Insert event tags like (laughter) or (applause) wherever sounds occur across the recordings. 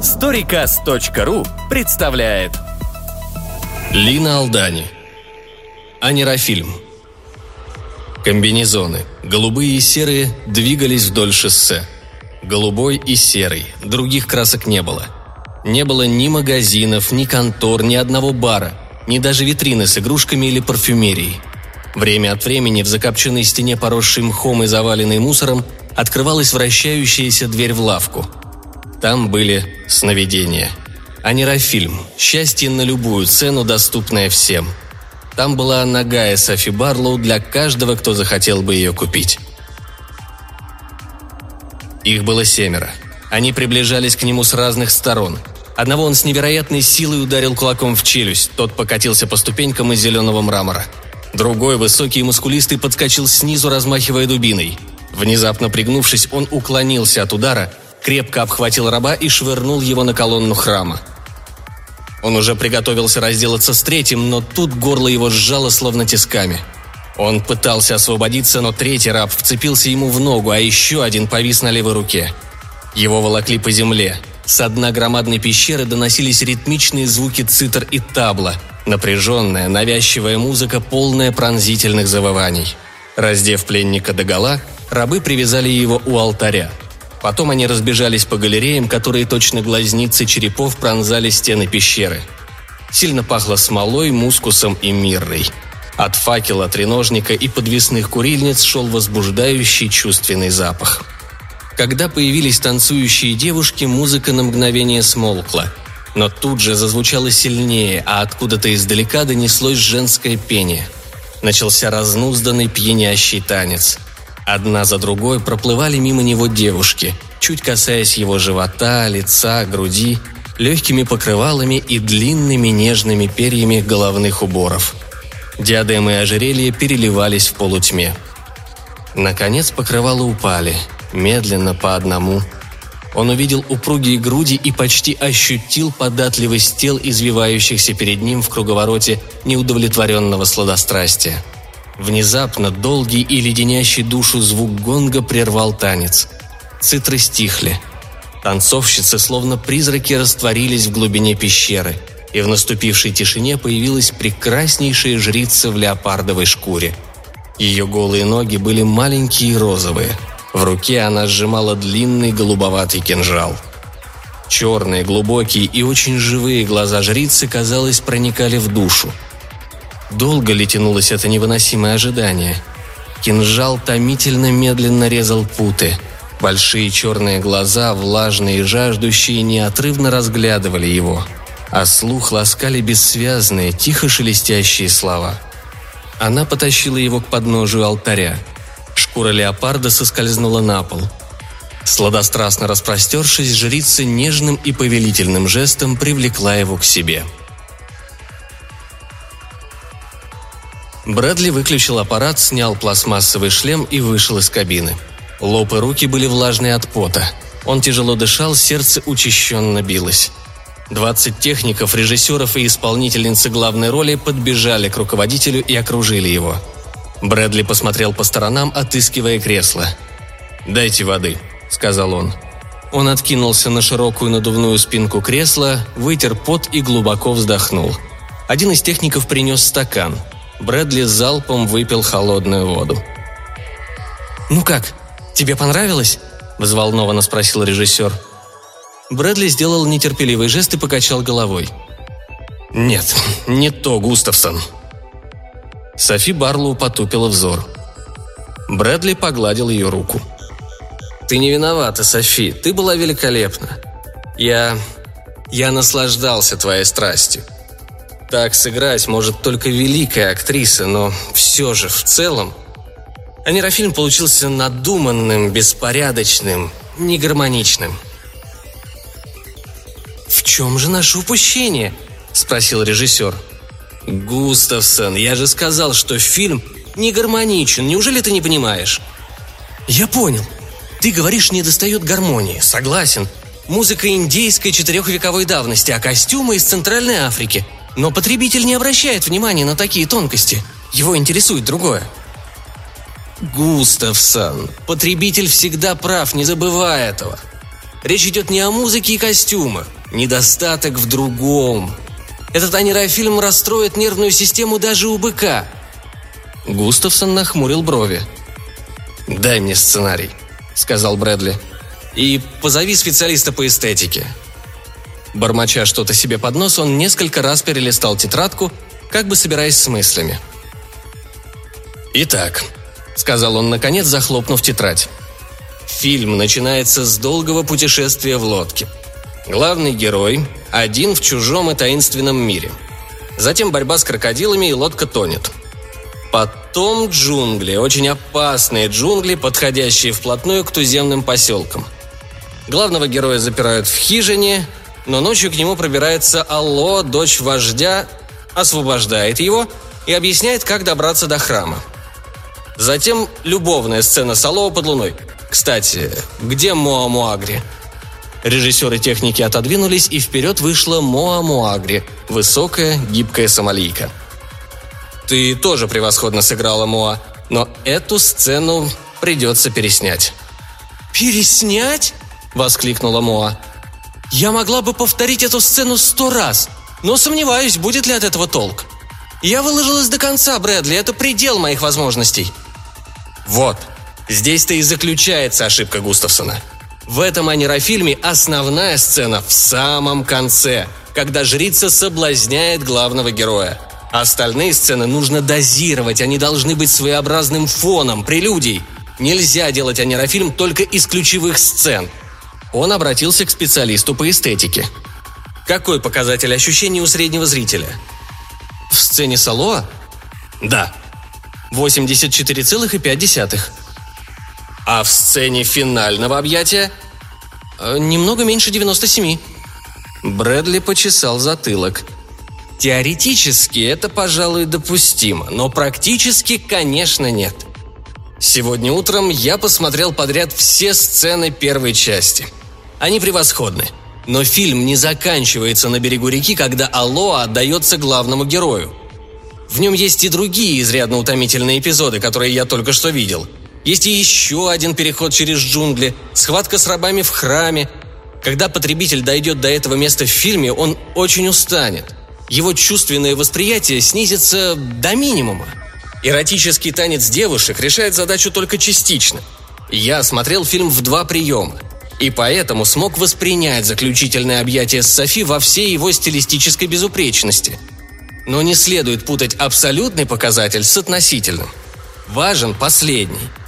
Storycast.ru представляет Лина Алдани Анерофильм Комбинезоны, голубые и серые, двигались вдоль шоссе. Голубой и серый, других красок не было. Не было ни магазинов, ни контор, ни одного бара, ни даже витрины с игрушками или парфюмерией. Время от времени в закопченной стене, поросшей мхом и заваленной мусором, открывалась вращающаяся дверь в лавку. Там были сновидения. Анерофильм «Счастье на любую цену, доступное всем». Там была ногая Софи Барлоу для каждого, кто захотел бы ее купить. Их было семеро. Они приближались к нему с разных сторон. Одного он с невероятной силой ударил кулаком в челюсть, тот покатился по ступенькам из зеленого мрамора. Другой, высокий и мускулистый, подскочил снизу, размахивая дубиной. Внезапно пригнувшись, он уклонился от удара, крепко обхватил раба и швырнул его на колонну храма. Он уже приготовился разделаться с третьим, но тут горло его сжало словно тисками. Он пытался освободиться, но третий раб вцепился ему в ногу, а еще один повис на левой руке. Его волокли по земле. С дна громадной пещеры доносились ритмичные звуки цитр и табла, напряженная, навязчивая музыка, полная пронзительных завываний. Раздев пленника догола, рабы привязали его у алтаря – Потом они разбежались по галереям, которые точно глазницы черепов пронзали стены пещеры. Сильно пахло смолой, мускусом и миррой. От факела, треножника и подвесных курильниц шел возбуждающий чувственный запах. Когда появились танцующие девушки, музыка на мгновение смолкла. Но тут же зазвучала сильнее, а откуда-то издалека донеслось женское пение. Начался разнузданный пьянящий танец – Одна за другой проплывали мимо него девушки, чуть касаясь его живота, лица, груди, легкими покрывалами и длинными нежными перьями головных уборов. Диадемы и ожерелья переливались в полутьме. Наконец покрывала упали, медленно по одному. Он увидел упругие груди и почти ощутил податливость тел, извивающихся перед ним в круговороте неудовлетворенного сладострастия – Внезапно долгий и леденящий душу звук гонга прервал танец. Цитры стихли. Танцовщицы, словно призраки, растворились в глубине пещеры, и в наступившей тишине появилась прекраснейшая жрица в леопардовой шкуре. Ее голые ноги были маленькие и розовые. В руке она сжимала длинный голубоватый кинжал. Черные, глубокие и очень живые глаза жрицы, казалось, проникали в душу – Долго ли тянулось это невыносимое ожидание? Кинжал томительно медленно резал путы. Большие черные глаза, влажные и жаждущие, неотрывно разглядывали его. А слух ласкали бессвязные, тихо шелестящие слова. Она потащила его к подножию алтаря. Шкура леопарда соскользнула на пол. Сладострастно распростершись, жрица нежным и повелительным жестом привлекла его к себе – Брэдли выключил аппарат, снял пластмассовый шлем и вышел из кабины. Лоб и руки были влажные от пота. Он тяжело дышал, сердце учащенно билось. Двадцать техников, режиссеров и исполнительницы главной роли подбежали к руководителю и окружили его. Брэдли посмотрел по сторонам, отыскивая кресло. «Дайте воды», — сказал он. Он откинулся на широкую надувную спинку кресла, вытер пот и глубоко вздохнул. Один из техников принес стакан — Брэдли залпом выпил холодную воду. «Ну как, тебе понравилось?» – взволнованно спросил режиссер. Брэдли сделал нетерпеливый жест и покачал головой. «Нет, (laughs) не то, Густавсон». Софи Барлоу потупила взор. Брэдли погладил ее руку. «Ты не виновата, Софи, ты была великолепна. Я... я наслаждался твоей страстью. Так сыграть может только великая актриса, но все же в целом... Анерофильм получился надуманным, беспорядочным, негармоничным. «В чем же наше упущение?» – спросил режиссер. «Густавсон, я же сказал, что фильм не гармоничен. Неужели ты не понимаешь?» «Я понял. Ты говоришь, не достает гармонии. Согласен. Музыка индейской четырехвековой давности, а костюмы из Центральной Африки – но потребитель не обращает внимания на такие тонкости. Его интересует другое. Густавсон, потребитель всегда прав, не забывай этого. Речь идет не о музыке и костюмах. Недостаток в другом. Этот анирофильм расстроит нервную систему даже у быка. Густавсон нахмурил брови. «Дай мне сценарий», — сказал Брэдли. «И позови специалиста по эстетике». Бормоча что-то себе под нос, он несколько раз перелистал тетрадку, как бы собираясь с мыслями. «Итак», — сказал он наконец, захлопнув тетрадь. Фильм начинается с долгого путешествия в лодке. Главный герой один в чужом и таинственном мире. Затем борьба с крокодилами и лодка тонет. Потом джунгли, очень опасные джунгли, подходящие вплотную к туземным поселкам. Главного героя запирают в хижине, но ночью к нему пробирается Алло, дочь вождя, освобождает его и объясняет, как добраться до храма. Затем любовная сцена с Алло под луной. Кстати, где Моа Муагри? Режиссеры техники отодвинулись, и вперед вышла Моа Муагри, высокая, гибкая сомалийка. «Ты тоже превосходно сыграла, Моа, но эту сцену придется переснять». «Переснять?» – воскликнула Моа. «Я могла бы повторить эту сцену сто раз, но сомневаюсь, будет ли от этого толк. Я выложилась до конца, Брэдли, это предел моих возможностей». «Вот, здесь-то и заключается ошибка Густавсона», в этом анирофильме основная сцена в самом конце, когда жрица соблазняет главного героя. Остальные сцены нужно дозировать, они должны быть своеобразным фоном, прелюдией. Нельзя делать анирофильм только из ключевых сцен. Он обратился к специалисту по эстетике. Какой показатель ощущений у среднего зрителя? В сцене Салоа? Да. 84,5. А в сцене финального объятия? Э, немного меньше 97. Брэдли почесал затылок. Теоретически это, пожалуй, допустимо, но практически, конечно, нет. Сегодня утром я посмотрел подряд все сцены первой части. Они превосходны. Но фильм не заканчивается на берегу реки, когда Алоа отдается главному герою. В нем есть и другие изрядно утомительные эпизоды, которые я только что видел – есть и еще один переход через джунгли, схватка с рабами в храме. Когда потребитель дойдет до этого места в фильме, он очень устанет. Его чувственное восприятие снизится до минимума. Эротический танец девушек решает задачу только частично. Я смотрел фильм в два приема, и поэтому смог воспринять заключительное объятие с Софи во всей его стилистической безупречности. Но не следует путать абсолютный показатель с относительным. Важен последний –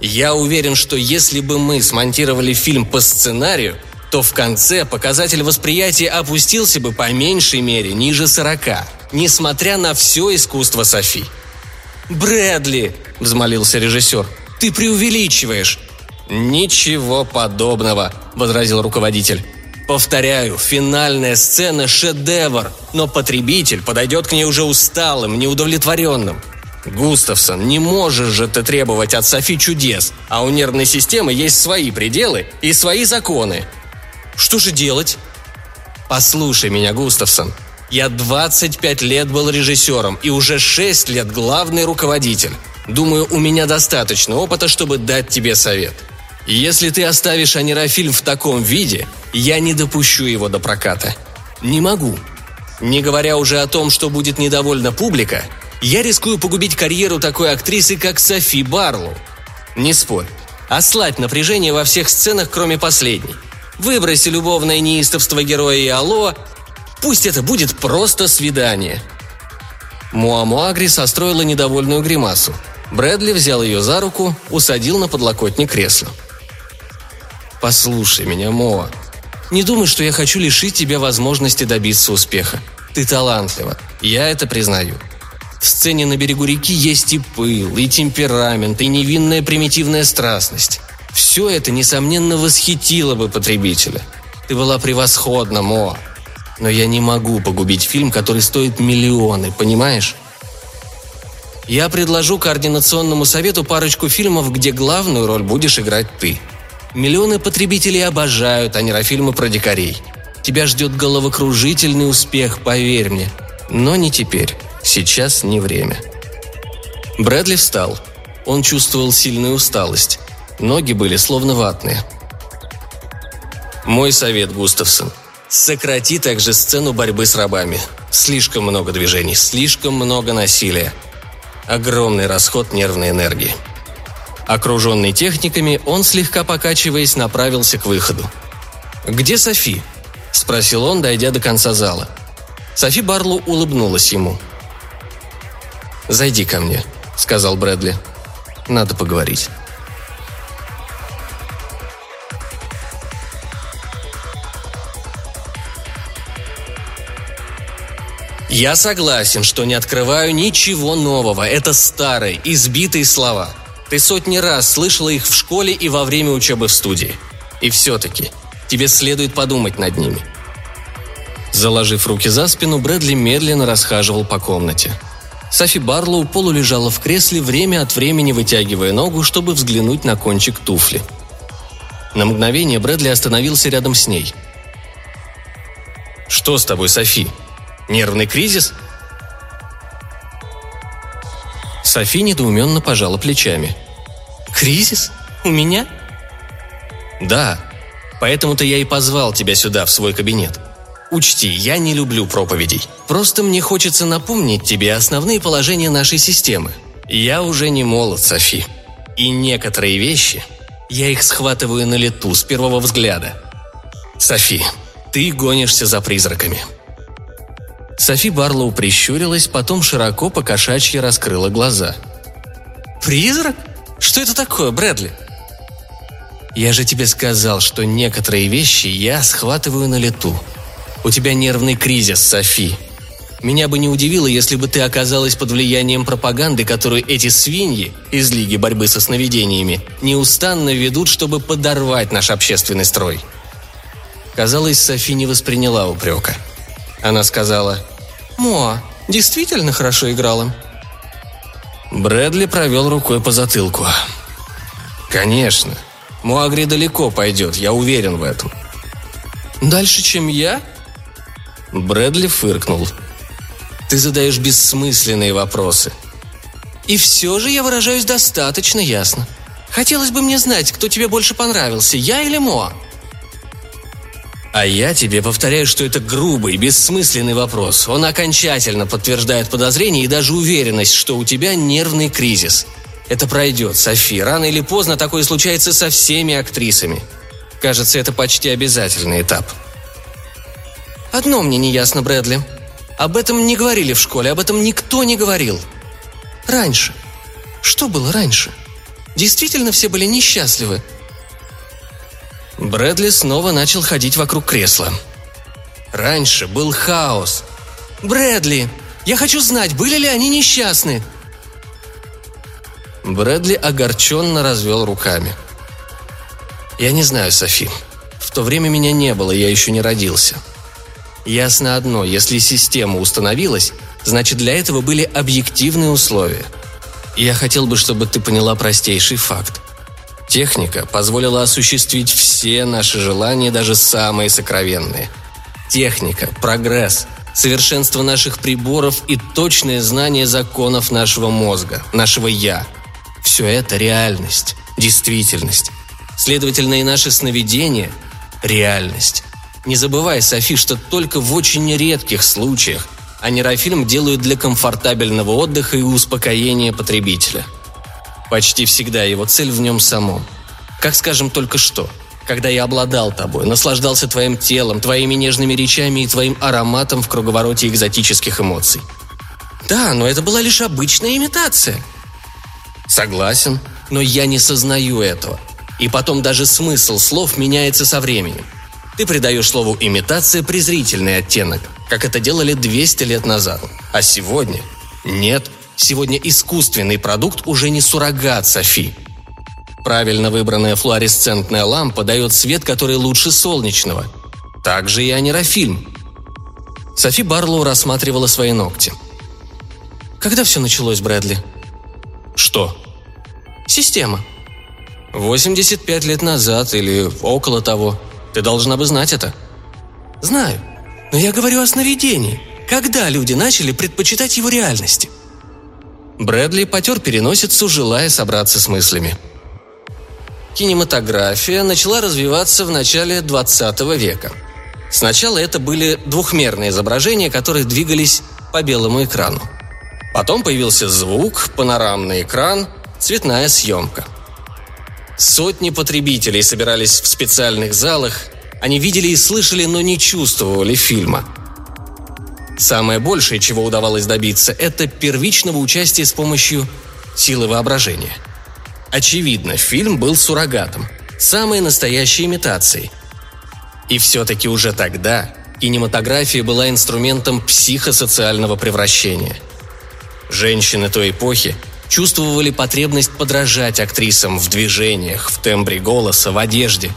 я уверен, что если бы мы смонтировали фильм по сценарию, то в конце показатель восприятия опустился бы по меньшей мере ниже 40, несмотря на все искусство Софи. «Брэдли!» – взмолился режиссер. «Ты преувеличиваешь!» «Ничего подобного», – возразил руководитель. Повторяю, финальная сцена – шедевр, но потребитель подойдет к ней уже усталым, неудовлетворенным. Густавсон, не можешь же ты требовать от Софи чудес, а у нервной системы есть свои пределы и свои законы. Что же делать? Послушай меня, Густавсон. Я 25 лет был режиссером и уже 6 лет главный руководитель. Думаю, у меня достаточно опыта, чтобы дать тебе совет. Если ты оставишь анирофильм в таком виде, я не допущу его до проката. Не могу. Не говоря уже о том, что будет недовольна публика, я рискую погубить карьеру такой актрисы, как Софи Барлоу. Не спорь. Ослабь напряжение во всех сценах, кроме последней. Выброси любовное неистовство героя и Алоа. Пусть это будет просто свидание. Муамуагри состроила недовольную гримасу. Брэдли взял ее за руку, усадил на подлокотник кресла. «Послушай меня, Моа. Не думай, что я хочу лишить тебя возможности добиться успеха. Ты талантлива. Я это признаю. В сцене на берегу реки есть и пыл, и темперамент, и невинная примитивная страстность. Все это, несомненно, восхитило бы потребителя. Ты была превосходна, Мо. Но я не могу погубить фильм, который стоит миллионы, понимаешь? Я предложу координационному совету парочку фильмов, где главную роль будешь играть ты. Миллионы потребителей обожают анирофильмы про дикарей. Тебя ждет головокружительный успех, поверь мне. Но не теперь. Сейчас не время. Брэдли встал. Он чувствовал сильную усталость. Ноги были словно ватные. Мой совет, Густавсон. Сократи также сцену борьбы с рабами. Слишком много движений, слишком много насилия. Огромный расход нервной энергии. Окруженный техниками, он, слегка покачиваясь, направился к выходу. «Где Софи?» – спросил он, дойдя до конца зала. Софи Барлу улыбнулась ему. «Зайди ко мне», – сказал Брэдли. «Надо поговорить». Я согласен, что не открываю ничего нового. Это старые, избитые слова. Ты сотни раз слышала их в школе и во время учебы в студии. И все-таки тебе следует подумать над ними. Заложив руки за спину, Брэдли медленно расхаживал по комнате. Софи Барлоу полулежала в кресле, время от времени вытягивая ногу, чтобы взглянуть на кончик туфли. На мгновение Брэдли остановился рядом с ней. «Что с тобой, Софи?» Нервный кризис?» Софи недоуменно пожала плечами. «Кризис? У меня?» «Да. Поэтому-то я и позвал тебя сюда, в свой кабинет. Учти, я не люблю проповедей. Просто мне хочется напомнить тебе основные положения нашей системы. Я уже не молод, Софи. И некоторые вещи, я их схватываю на лету с первого взгляда. Софи, ты гонишься за призраками. Софи Барлоу прищурилась, потом широко по кошачьи раскрыла глаза. «Призрак? Что это такое, Брэдли?» «Я же тебе сказал, что некоторые вещи я схватываю на лету. У тебя нервный кризис, Софи. Меня бы не удивило, если бы ты оказалась под влиянием пропаганды, которую эти свиньи из Лиги борьбы со сновидениями неустанно ведут, чтобы подорвать наш общественный строй». Казалось, Софи не восприняла упрека. Она сказала – Моа действительно хорошо играла?» Брэдли провел рукой по затылку. «Конечно. Муагри далеко пойдет, я уверен в этом». «Дальше, чем я?» Брэдли фыркнул. «Ты задаешь бессмысленные вопросы». «И все же я выражаюсь достаточно ясно. Хотелось бы мне знать, кто тебе больше понравился, я или Моа?» А я тебе повторяю, что это грубый, бессмысленный вопрос. Он окончательно подтверждает подозрение и даже уверенность, что у тебя нервный кризис. Это пройдет, Софи. Рано или поздно такое случается со всеми актрисами. Кажется, это почти обязательный этап. Одно мне не ясно, Брэдли. Об этом не говорили в школе, об этом никто не говорил. Раньше. Что было раньше? Действительно все были несчастливы, Брэдли снова начал ходить вокруг кресла. Раньше был хаос. «Брэдли, я хочу знать, были ли они несчастны?» Брэдли огорченно развел руками. «Я не знаю, Софи. В то время меня не было, я еще не родился. Ясно одно, если система установилась, значит для этого были объективные условия. Я хотел бы, чтобы ты поняла простейший факт. Техника позволила осуществить все наши желания, даже самые сокровенные. Техника, прогресс, совершенство наших приборов и точное знание законов нашего мозга, нашего «я». Все это реальность, действительность. Следовательно, и наши сновидения – реальность. Не забывай, Софи, что только в очень редких случаях а нейрофильм делают для комфортабельного отдыха и успокоения потребителя – Почти всегда его цель в нем самом. Как, скажем, только что. Когда я обладал тобой, наслаждался твоим телом, твоими нежными речами и твоим ароматом в круговороте экзотических эмоций. Да, но это была лишь обычная имитация. Согласен, но я не сознаю этого. И потом даже смысл слов меняется со временем. Ты придаешь слову «имитация» презрительный оттенок, как это делали 200 лет назад. А сегодня? Нет, Сегодня искусственный продукт уже не суррогат Софи. Правильно выбранная флуоресцентная лампа дает свет, который лучше солнечного. Также и анерофильм. Софи Барлоу рассматривала свои ногти. Когда все началось, Брэдли? Что? Система. 85 лет назад или около того. Ты должна бы знать это. Знаю. Но я говорю о сновидении. Когда люди начали предпочитать его реальности – Брэдли потер переносицу, желая собраться с мыслями. кинематография начала развиваться в начале 20 века. Сначала это были двухмерные изображения, которые двигались по белому экрану. Потом появился звук, панорамный экран, цветная съемка. Сотни потребителей собирались в специальных залах, они видели и слышали, но не чувствовали фильма. Самое большее, чего удавалось добиться, это первичного участия с помощью силы воображения. Очевидно, фильм был суррогатом, самой настоящей имитацией. И все-таки уже тогда кинематография была инструментом психосоциального превращения – Женщины той эпохи чувствовали потребность подражать актрисам в движениях, в тембре голоса, в одежде.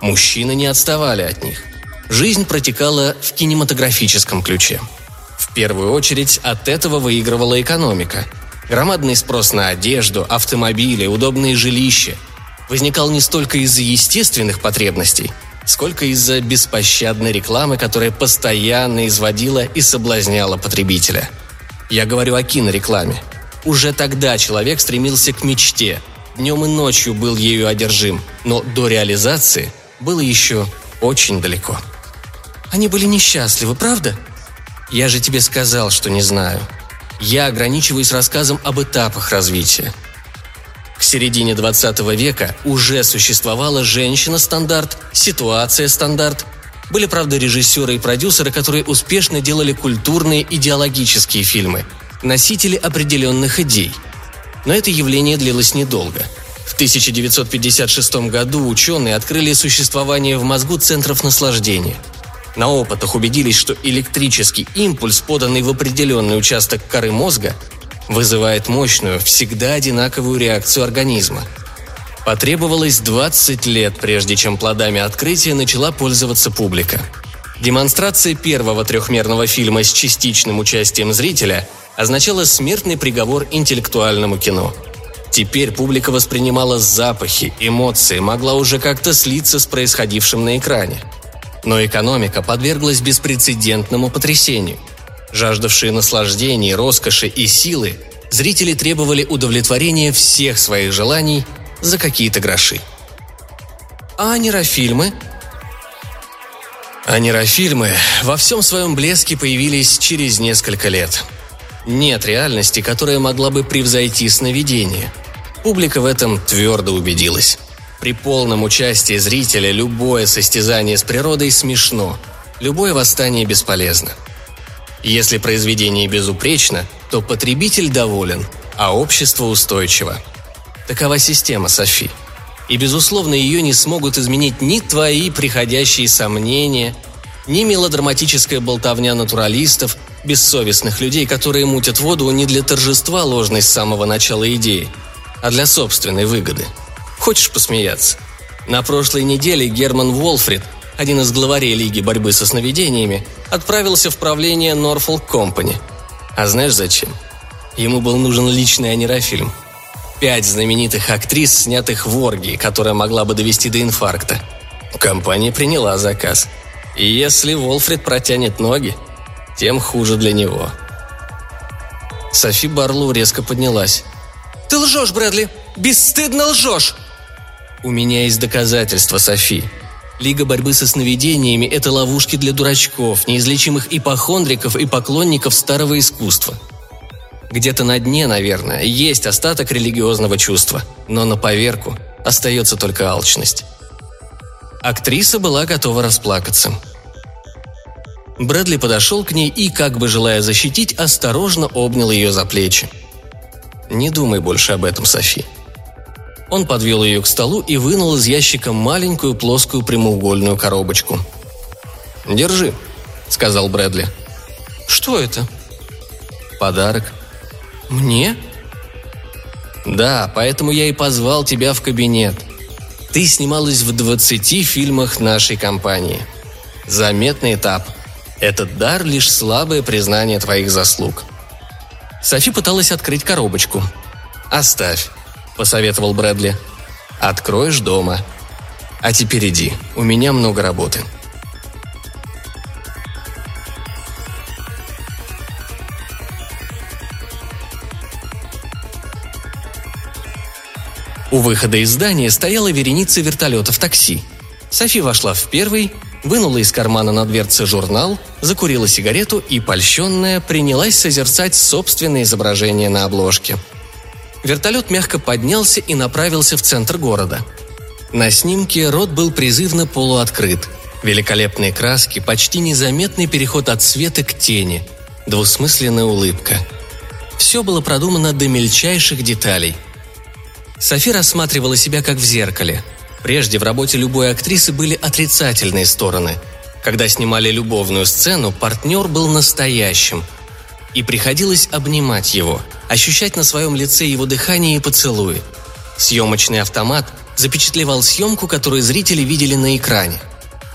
Мужчины не отставали от них. Жизнь протекала в кинематографическом ключе. В первую очередь от этого выигрывала экономика. Громадный спрос на одежду, автомобили, удобные жилища возникал не столько из-за естественных потребностей, сколько из-за беспощадной рекламы, которая постоянно изводила и соблазняла потребителя – я говорю о кинорекламе. Уже тогда человек стремился к мечте. Днем и ночью был ею одержим, но до реализации было еще очень далеко. Они были несчастливы, правда? Я же тебе сказал, что не знаю. Я ограничиваюсь рассказом об этапах развития. К середине 20 века уже существовала женщина-стандарт, ситуация-стандарт, были, правда, режиссеры и продюсеры, которые успешно делали культурные идеологические фильмы, носители определенных идей. Но это явление длилось недолго. В 1956 году ученые открыли существование в мозгу центров наслаждения. На опытах убедились, что электрический импульс, поданный в определенный участок коры мозга, вызывает мощную, всегда одинаковую реакцию организма – Потребовалось 20 лет, прежде чем плодами открытия начала пользоваться публика. Демонстрация первого трехмерного фильма с частичным участием зрителя означала смертный приговор интеллектуальному кино. Теперь публика воспринимала запахи, эмоции, могла уже как-то слиться с происходившим на экране. Но экономика подверглась беспрецедентному потрясению. Жаждавшие наслаждений, роскоши и силы, зрители требовали удовлетворения всех своих желаний – за какие-то гроши. А нейрофильмы? Во всем своем блеске появились через несколько лет. Нет реальности, которая могла бы превзойти сновидение. Публика в этом твердо убедилась. При полном участии зрителя любое состязание с природой смешно, любое восстание бесполезно. Если произведение безупречно, то потребитель доволен, а общество устойчиво – Такова система, Софи. И, безусловно, ее не смогут изменить ни твои приходящие сомнения, ни мелодраматическая болтовня натуралистов, бессовестных людей, которые мутят воду не для торжества ложной с самого начала идеи, а для собственной выгоды. Хочешь посмеяться? На прошлой неделе Герман Волфрид, один из главарей Лиги борьбы со сновидениями, отправился в правление Norfolk Company. А знаешь зачем? Ему был нужен личный анерофильм – пять знаменитых актрис, снятых в оргии, которая могла бы довести до инфаркта. Компания приняла заказ. И если Волфред протянет ноги, тем хуже для него. Софи Барлоу резко поднялась. «Ты лжешь, Брэдли! Бесстыдно лжешь!» «У меня есть доказательства, Софи. Лига борьбы со сновидениями – это ловушки для дурачков, неизлечимых ипохондриков и поклонников старого искусства. Где-то на дне, наверное, есть остаток религиозного чувства, но на поверку остается только алчность. Актриса была готова расплакаться. Брэдли подошел к ней и, как бы желая защитить, осторожно обнял ее за плечи. «Не думай больше об этом, Софи». Он подвел ее к столу и вынул из ящика маленькую плоскую прямоугольную коробочку. «Держи», — сказал Брэдли. «Что это?» «Подарок», «Мне?» «Да, поэтому я и позвал тебя в кабинет. Ты снималась в 20 фильмах нашей компании. Заметный этап. Этот дар – лишь слабое признание твоих заслуг». Софи пыталась открыть коробочку. «Оставь», – посоветовал Брэдли. «Откроешь дома. А теперь иди, у меня много работы». У выхода из здания стояла вереница вертолетов такси. Софи вошла в первый, вынула из кармана на дверце журнал, закурила сигарету и, польщенная, принялась созерцать собственное изображение на обложке. Вертолет мягко поднялся и направился в центр города. На снимке рот был призывно полуоткрыт. Великолепные краски, почти незаметный переход от света к тени, двусмысленная улыбка. Все было продумано до мельчайших деталей. Софи рассматривала себя как в зеркале – Прежде в работе любой актрисы были отрицательные стороны. Когда снимали любовную сцену, партнер был настоящим. И приходилось обнимать его, ощущать на своем лице его дыхание и поцелуи. Съемочный автомат запечатлевал съемку, которую зрители видели на экране.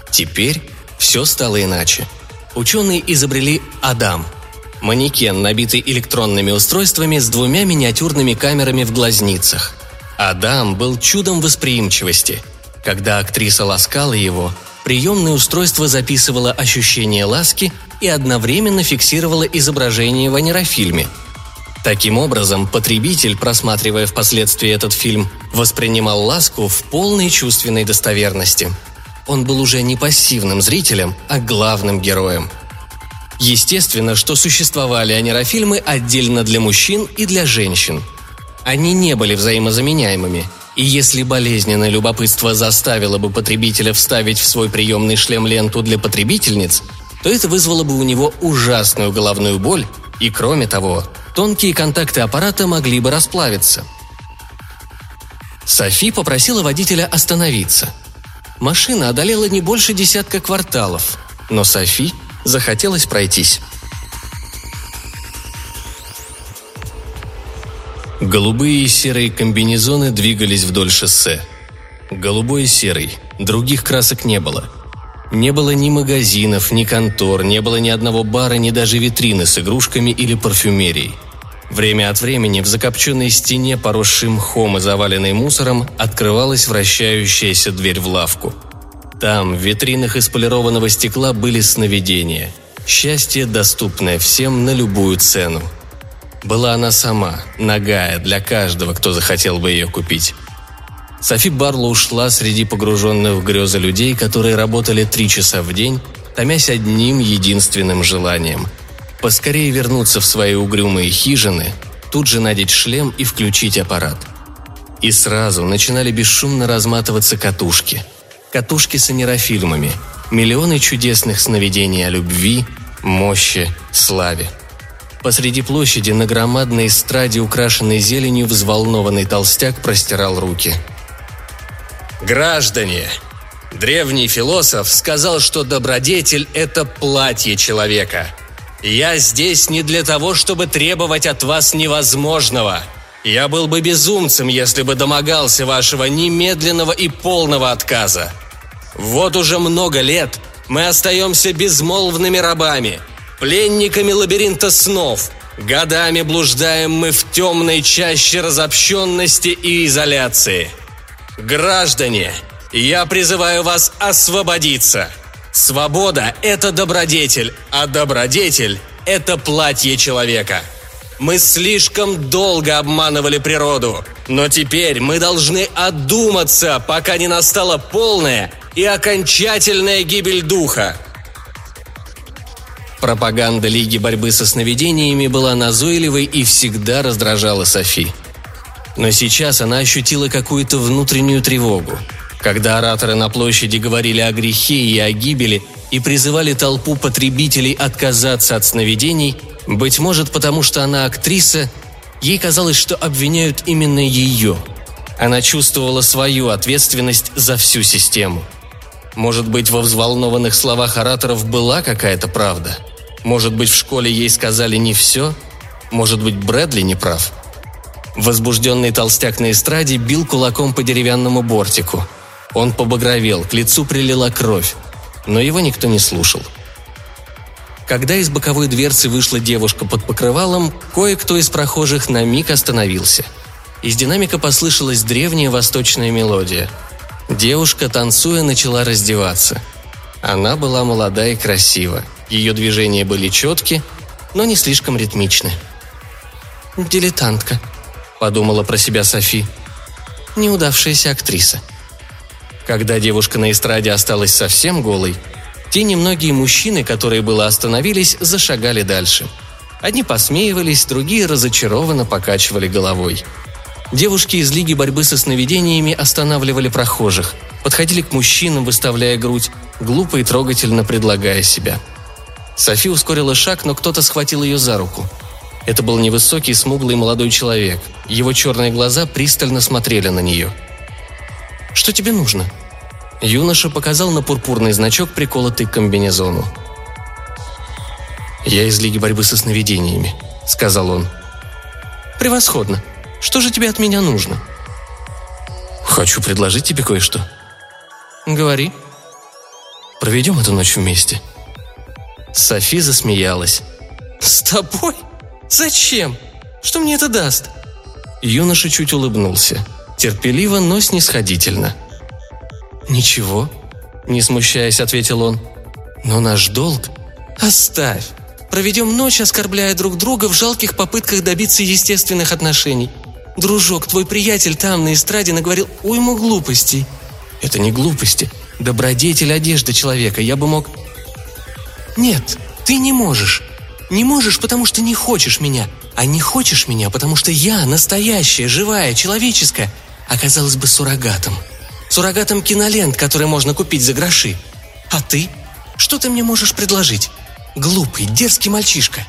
Теперь все стало иначе. Ученые изобрели «Адам» – манекен, набитый электронными устройствами с двумя миниатюрными камерами в глазницах – Адам был чудом восприимчивости. Когда актриса ласкала его, приемное устройство записывало ощущение ласки и одновременно фиксировало изображение в анерофильме. Таким образом, потребитель, просматривая впоследствии этот фильм, воспринимал ласку в полной чувственной достоверности. Он был уже не пассивным зрителем, а главным героем. Естественно, что существовали анерофильмы отдельно для мужчин и для женщин – они не были взаимозаменяемыми, и если болезненное любопытство заставило бы потребителя вставить в свой приемный шлем ленту для потребительниц, то это вызвало бы у него ужасную головную боль, и кроме того, тонкие контакты аппарата могли бы расплавиться. Софи попросила водителя остановиться. Машина одолела не больше десятка кварталов, но Софи захотелось пройтись. Голубые и серые комбинезоны двигались вдоль шоссе. Голубой и серый. Других красок не было. Не было ни магазинов, ни контор, не было ни одного бара, ни даже витрины с игрушками или парфюмерией. Время от времени в закопченной стене, поросшей мхом и заваленной мусором, открывалась вращающаяся дверь в лавку. Там, в витринах из полированного стекла, были сновидения. Счастье, доступное всем на любую цену – была она сама, нагая для каждого, кто захотел бы ее купить. Софи Барло ушла среди погруженных в грезы людей, которые работали три часа в день, томясь одним единственным желанием – поскорее вернуться в свои угрюмые хижины, тут же надеть шлем и включить аппарат. И сразу начинали бесшумно разматываться катушки. Катушки с анерофильмами, миллионы чудесных сновидений о любви, мощи, славе – Посреди площади на громадной эстраде, украшенной зеленью, взволнованный толстяк простирал руки. «Граждане!» Древний философ сказал, что добродетель – это платье человека. Я здесь не для того, чтобы требовать от вас невозможного. Я был бы безумцем, если бы домогался вашего немедленного и полного отказа. Вот уже много лет мы остаемся безмолвными рабами – пленниками лабиринта снов. Годами блуждаем мы в темной чаще разобщенности и изоляции. Граждане, я призываю вас освободиться. Свобода – это добродетель, а добродетель – это платье человека. Мы слишком долго обманывали природу, но теперь мы должны одуматься, пока не настала полная и окончательная гибель духа – Пропаганда Лиги борьбы со сновидениями была назойливой и всегда раздражала Софи. Но сейчас она ощутила какую-то внутреннюю тревогу. Когда ораторы на площади говорили о грехе и о гибели и призывали толпу потребителей отказаться от сновидений, быть может потому, что она актриса, ей казалось, что обвиняют именно ее. Она чувствовала свою ответственность за всю систему. Может быть, во взволнованных словах ораторов была какая-то правда – может быть, в школе ей сказали не все? Может быть, Брэдли не прав? Возбужденный толстяк на эстраде бил кулаком по деревянному бортику. Он побагровел, к лицу прилила кровь, но его никто не слушал. Когда из боковой дверцы вышла девушка под покрывалом, кое-кто из прохожих на миг остановился. Из динамика послышалась древняя восточная мелодия. Девушка, танцуя, начала раздеваться. Она была молода и красива – ее движения были четки, но не слишком ритмичны. «Дилетантка», — подумала про себя Софи. неудавшаяся актриса. Когда девушка на эстраде осталась совсем голой, те немногие мужчины, которые было остановились, зашагали дальше. Одни посмеивались, другие разочарованно покачивали головой. Девушки из Лиги борьбы со сновидениями останавливали прохожих, подходили к мужчинам, выставляя грудь, глупо и трогательно предлагая себя. Софи ускорила шаг, но кто-то схватил ее за руку. Это был невысокий, смуглый молодой человек. Его черные глаза пристально смотрели на нее. «Что тебе нужно?» Юноша показал на пурпурный значок, приколотый к комбинезону. «Я из Лиги борьбы со сновидениями», — сказал он. «Превосходно. Что же тебе от меня нужно?» «Хочу предложить тебе кое-что». «Говори». «Проведем эту ночь вместе». Софи засмеялась. «С тобой? Зачем? Что мне это даст?» Юноша чуть улыбнулся. Терпеливо, но снисходительно. «Ничего», — не смущаясь, ответил он. «Но наш долг...» «Оставь. Проведем ночь, оскорбляя друг друга в жалких попытках добиться естественных отношений. Дружок, твой приятель там на эстраде наговорил уйму глупостей». «Это не глупости. Добродетель одежды человека. Я бы мог...» «Нет, ты не можешь. Не можешь, потому что не хочешь меня. А не хочешь меня, потому что я, настоящая, живая, человеческая, оказалась бы суррогатом. Суррогатом кинолент, который можно купить за гроши. А ты? Что ты мне можешь предложить? Глупый, дерзкий мальчишка.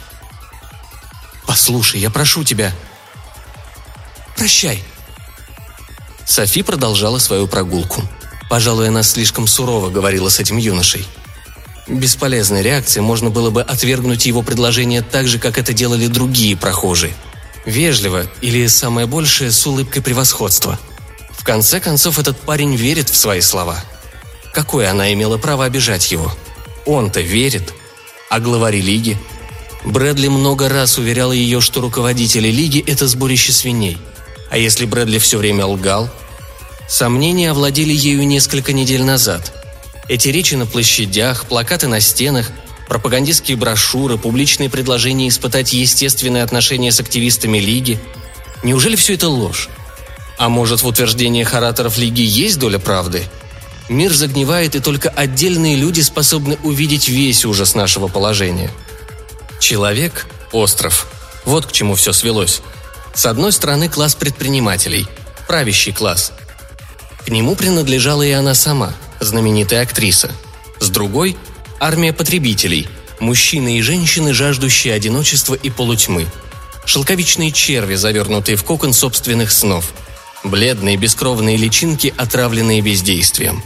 Послушай, я прошу тебя. Прощай. Софи продолжала свою прогулку. Пожалуй, она слишком сурово говорила с этим юношей. Бесполезной реакцией можно было бы отвергнуть его предложение так же, как это делали другие прохожие. Вежливо или, самое большее, с улыбкой превосходства. В конце концов, этот парень верит в свои слова. Какое она имела право обижать его? Он-то верит. А главари лиги? Брэдли много раз уверял ее, что руководители лиги – это сборище свиней. А если Брэдли все время лгал? Сомнения овладели ею несколько недель назад – эти речи на площадях, плакаты на стенах, пропагандистские брошюры, публичные предложения испытать естественные отношения с активистами Лиги. Неужели все это ложь? А может, в утверждениях ораторов Лиги есть доля правды? Мир загнивает, и только отдельные люди способны увидеть весь ужас нашего положения. Человек – остров. Вот к чему все свелось. С одной стороны, класс предпринимателей, правящий класс. К нему принадлежала и она сама – знаменитая актриса. С другой – армия потребителей, мужчины и женщины, жаждущие одиночества и полутьмы. Шелковичные черви, завернутые в кокон собственных снов. Бледные бескровные личинки, отравленные бездействием.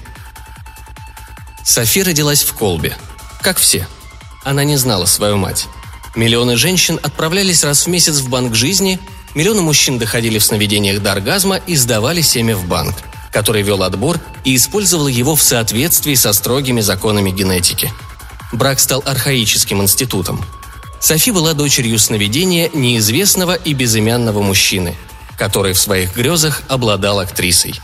Софи родилась в Колбе. Как все. Она не знала свою мать. Миллионы женщин отправлялись раз в месяц в банк жизни, миллионы мужчин доходили в сновидениях до оргазма и сдавали семя в банк – который вел отбор и использовал его в соответствии со строгими законами генетики. Брак стал архаическим институтом. Софи была дочерью сновидения неизвестного и безымянного мужчины, который в своих грезах обладал актрисой.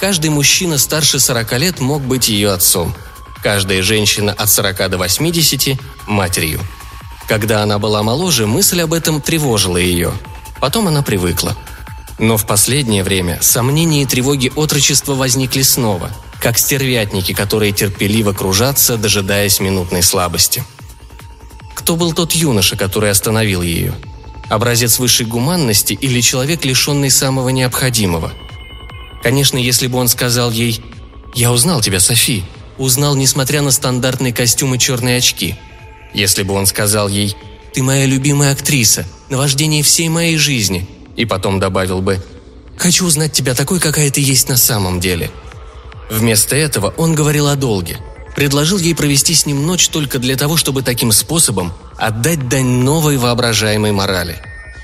Каждый мужчина старше 40 лет мог быть ее отцом. Каждая женщина от 40 до 80 – матерью. Когда она была моложе, мысль об этом тревожила ее. Потом она привыкла – но в последнее время сомнения и тревоги отрочества возникли снова, как стервятники, которые терпеливо кружатся, дожидаясь минутной слабости. Кто был тот юноша, который остановил ее? Образец высшей гуманности или человек, лишенный самого необходимого? Конечно, если бы он сказал ей «Я узнал тебя, Софи», узнал, несмотря на стандартный костюм и черные очки. Если бы он сказал ей «Ты моя любимая актриса, наваждение всей моей жизни», и потом добавил бы «Хочу узнать тебя такой, какая ты есть на самом деле». Вместо этого он говорил о долге, предложил ей провести с ним ночь только для того, чтобы таким способом отдать дань новой воображаемой морали.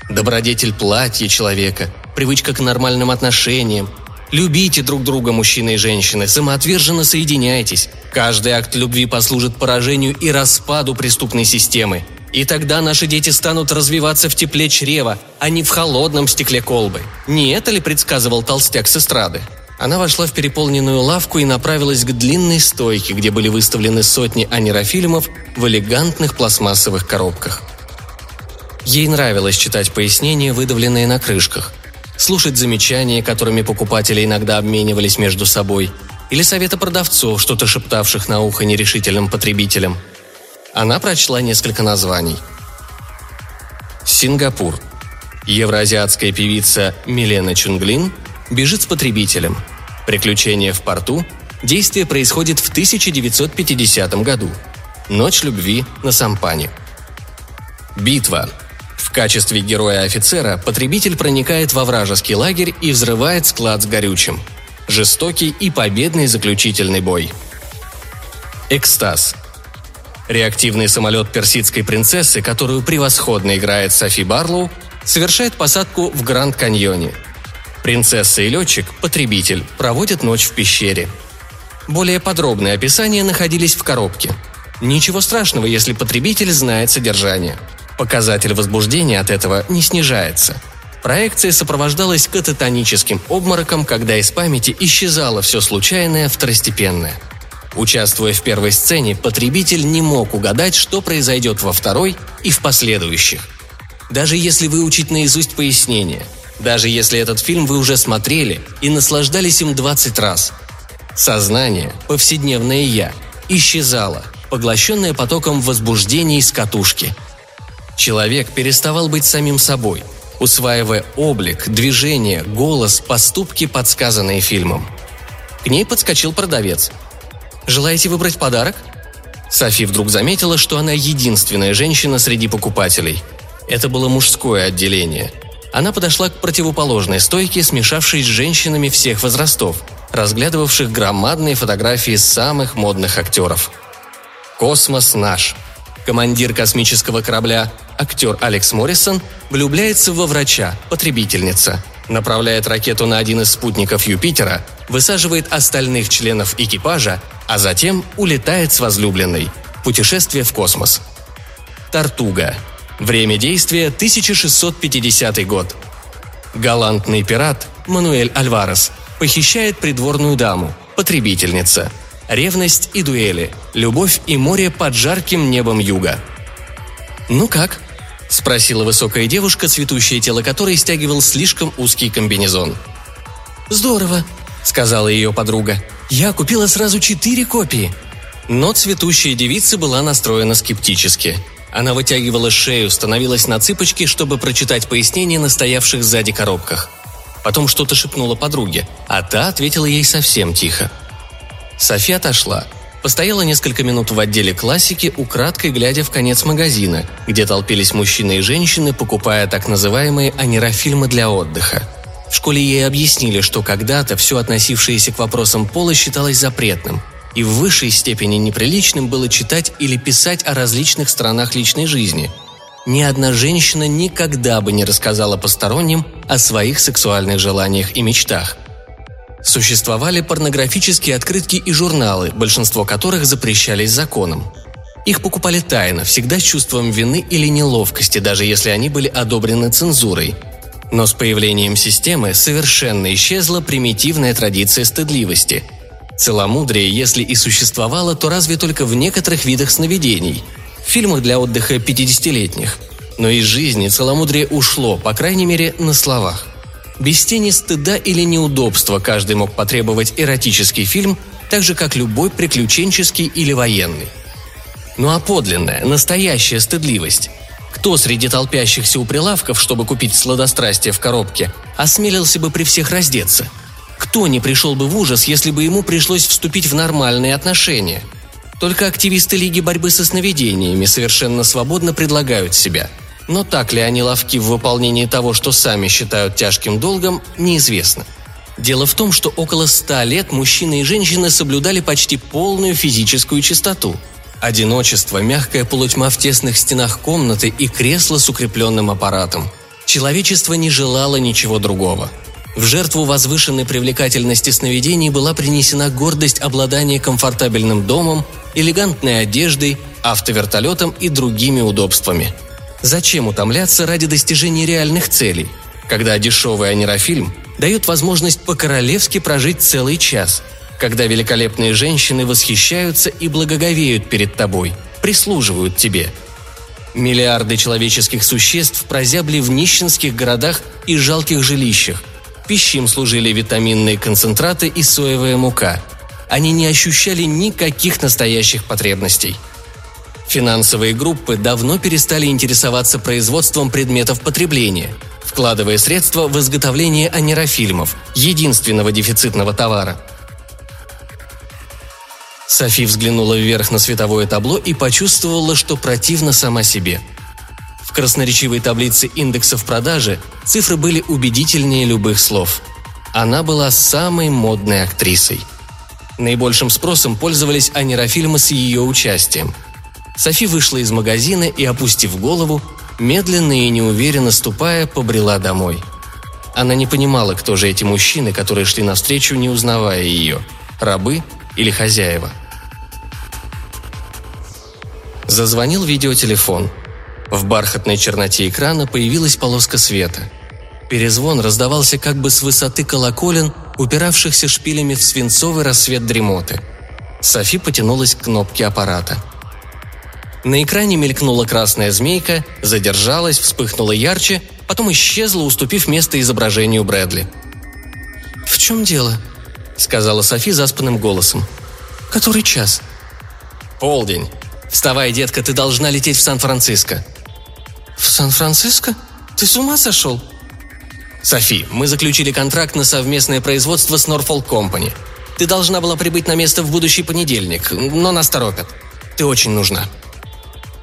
Добродетель платья человека, привычка к нормальным отношениям, Любите друг друга, мужчины и женщины, самоотверженно соединяйтесь. Каждый акт любви послужит поражению и распаду преступной системы. И тогда наши дети станут развиваться в тепле чрева, а не в холодном стекле колбы. Не это ли предсказывал толстяк с эстрады? Она вошла в переполненную лавку и направилась к длинной стойке, где были выставлены сотни анерофильмов в элегантных пластмассовых коробках. Ей нравилось читать пояснения, выдавленные на крышках. слушать замечания, которыми покупатели иногда обменивались между собой, или советы продавцов, что-то шептавших на ухо нерешительным потребителям. Она прочла несколько названий. Сингапур. Евроазиатская певица Милена Чунглин бежит с потребителем. Приключения в порту. Действие происходит в 1950 году. Ночь любви на Сампане. Битва. В качестве героя-офицера потребитель проникает во вражеский лагерь и взрывает склад с горючим. Жестокий и победный заключительный бой. Экстаз. Реактивный самолет персидской принцессы, которую превосходно играет Софи Барлоу, совершает посадку в Гранд-Каньоне. Принцесса и летчик, потребитель, проводят ночь в пещере. Более подробные описания находились в коробке. Ничего страшного, если потребитель знает содержание – Показатель возбуждения от этого не снижается. Проекция сопровождалась кататоническим обмороком, когда из памяти исчезало все случайное, второстепенное. Участвуя в первой сцене, потребитель не мог угадать, что произойдет во второй и в последующих. Даже если выучить наизусть пояснение, даже если этот фильм вы уже смотрели и наслаждались им 20 раз. Сознание, повседневное «я» исчезало, поглощенное потоком возбуждений с катушки – Человек переставал быть самим собой, усваивая облик, движение, голос, поступки, подсказанные фильмом. К ней подскочил продавец. «Желаете выбрать подарок?» Софи вдруг заметила, что она единственная женщина среди покупателей. Это было мужское отделение. Она подошла к противоположной стойке, смешавшись с женщинами всех возрастов, разглядывавших громадные фотографии самых модных актеров. «Космос наш», Командир космического корабля, актер Алекс Моррисон, влюбляется во врача, потребительница, направляет ракету на один из спутников Юпитера, высаживает остальных членов экипажа, а затем улетает с возлюбленной. Путешествие в космос. Тартуга. Время действия 1650 год. Галантный пират Мануэль Альварес похищает придворную даму, потребительница – ревность и дуэли, любовь и море под жарким небом юга. «Ну как?» – спросила высокая девушка, цветущее тело которой стягивал слишком узкий комбинезон. «Здорово», – сказала ее подруга. «Я купила сразу четыре копии». Но цветущая девица была настроена скептически. Она вытягивала шею, становилась на цыпочки, чтобы прочитать пояснения на стоявших сзади коробках. Потом что-то шепнула подруге, а та ответила ей совсем тихо – Софи отошла. Постояла несколько минут в отделе классики, украдкой глядя в конец магазина, где толпились мужчины и женщины, покупая так называемые анерофильмы для отдыха. В школе ей объяснили, что когда-то все относившееся к вопросам пола считалось запретным, и в высшей степени неприличным было читать или писать о различных сторонах личной жизни. Ни одна женщина никогда бы не рассказала посторонним о своих сексуальных желаниях и мечтах – Существовали порнографические открытки и журналы, большинство которых запрещались законом. Их покупали тайно, всегда с чувством вины или неловкости, даже если они были одобрены цензурой. Но с появлением системы совершенно исчезла примитивная традиция стыдливости. Целомудрие, если и существовало, то разве только в некоторых видах сновидений, в фильмах для отдыха 50-летних. Но из жизни целомудрие ушло, по крайней мере, на словах. Без тени стыда или неудобства каждый мог потребовать эротический фильм, так же как любой приключенческий или военный. Ну а подлинная, настоящая стыдливость? Кто среди толпящихся у прилавков, чтобы купить сладострастие в коробке, осмелился бы при всех раздеться? Кто не пришел бы в ужас, если бы ему пришлось вступить в нормальные отношения? Только активисты Лиги борьбы со сновидениями совершенно свободно предлагают себя – но так ли они ловки в выполнении того, что сами считают тяжким долгом, неизвестно. Дело в том, что около ста лет мужчины и женщины соблюдали почти полную физическую чистоту. Одиночество, мягкая полутьма в тесных стенах комнаты и кресло с укрепленным аппаратом. Человечество не желало ничего другого. В жертву возвышенной привлекательности сновидений была принесена гордость обладания комфортабельным домом, элегантной одеждой, автовертолетом и другими удобствами – Зачем утомляться ради достижения реальных целей, когда дешевый анерофильм дает возможность по-королевски прожить целый час, когда великолепные женщины восхищаются и благоговеют перед тобой, прислуживают тебе. Миллиарды человеческих существ прозябли в нищенских городах и жалких жилищах. Пищей им служили витаминные концентраты и соевая мука. Они не ощущали никаких настоящих потребностей. Финансовые группы давно перестали интересоваться производством предметов потребления, вкладывая средства в изготовление анерофильмов, единственного дефицитного товара – Софи взглянула вверх на световое табло и почувствовала, что противно сама себе. В красноречивой таблице индексов продажи цифры были убедительнее любых слов. Она была самой модной актрисой. Наибольшим спросом пользовались анерофильмы с ее участием. Софи вышла из магазина и, опустив голову, медленно и неуверенно ступая, побрела домой. Она не понимала, кто же эти мужчины, которые шли навстречу, не узнавая ее – рабы или хозяева. Зазвонил видеотелефон. В бархатной черноте экрана появилась полоска света. Перезвон раздавался как бы с высоты колоколен, упиравшихся шпилями в свинцовый рассвет дремоты. Софи потянулась к кнопке аппарата. На экране мелькнула красная змейка, задержалась, вспыхнула ярче, потом исчезла, уступив место изображению Брэдли. «В чем дело?» — сказала Софи заспанным голосом. «Который час?» «Полдень. Вставай, детка, ты должна лететь в Сан-Франциско». «В Сан-Франциско? Ты с ума сошел?» «Софи, мы заключили контракт на совместное производство с Norfolk Company. Ты должна была прибыть на место в будущий понедельник, но нас торопят. Ты очень нужна».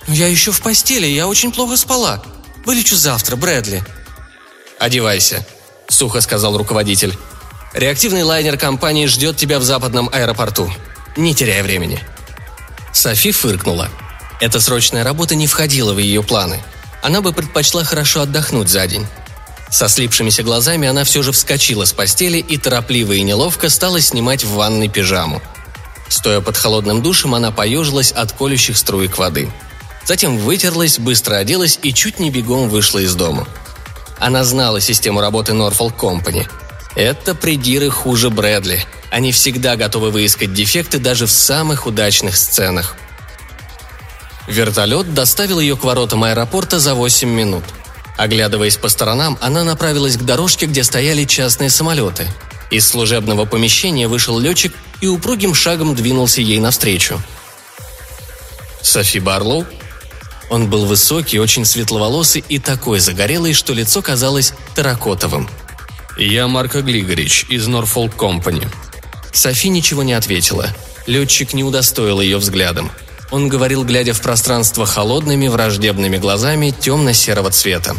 «Я еще в постели, я очень плохо спала. Вылечу завтра, Брэдли». «Одевайся», — сухо сказал руководитель. Реактивный лайнер компании ждет тебя в западном аэропорту. Не теряй времени». Софи фыркнула. Эта срочная работа не входила в ее планы. Она бы предпочла хорошо отдохнуть за день. Со слипшимися глазами она все же вскочила с постели и торопливо и неловко стала снимать в ванной пижаму. Стоя под холодным душем, она поежилась от колющих струек воды. Затем вытерлась, быстро оделась и чуть не бегом вышла из дома. Она знала систему работы Norfolk Company – это придиры хуже Брэдли. Они всегда готовы выискать дефекты даже в самых удачных сценах. Вертолет доставил ее к воротам аэропорта за 8 минут. Оглядываясь по сторонам, она направилась к дорожке, где стояли частные самолеты. Из служебного помещения вышел летчик и упругим шагом двинулся ей навстречу. Софи Барлоу? Он был высокий, очень светловолосый и такой загорелый, что лицо казалось терракотовым – «Я Марко Глигорич из Norfolk Company». Софи ничего не ответила. Летчик не удостоил ее взглядом. Он говорил, глядя в пространство холодными, враждебными глазами темно-серого цвета.